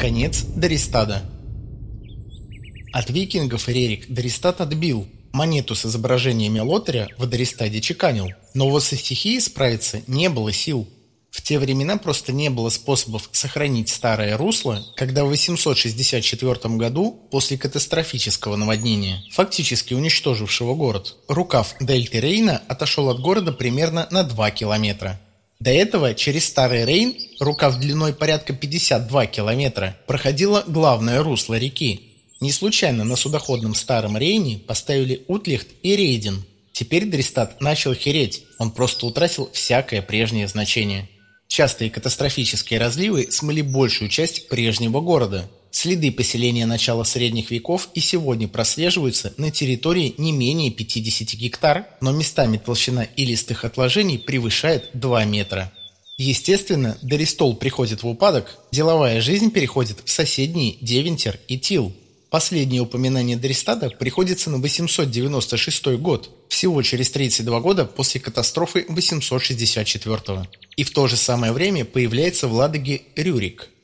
Конец Дористада. От викингов Рерик Дористад отбил, монету с изображениями лотаря в Дористаде чеканил, но вот со стихией справиться не было сил. В те времена просто не было способов сохранить старое русло, когда в 864 году, после катастрофического наводнения, фактически уничтожившего город, рукав дельты Рейна отошел от города примерно на 2 километра. До этого через Старый Рейн, рукав длиной порядка 52 километра, проходило главное русло реки. Не случайно на судоходном Старом Рейне поставили Утлихт и Рейден. Теперь Дристат начал хереть, он просто утратил всякое прежнее значение. Частые катастрофические разливы смыли большую часть прежнего города. Следы поселения начала средних веков и сегодня прослеживаются на территории не менее 50 гектар, но местами толщина илистых отложений превышает 2 метра. Естественно, Дористол приходит в упадок, деловая жизнь переходит в соседние Девентер и Тил. Последнее упоминание Дристада приходится на 896 год, всего через 32 года после катастрофы 864 И в то же самое время появляется в Ладоге Рюрик –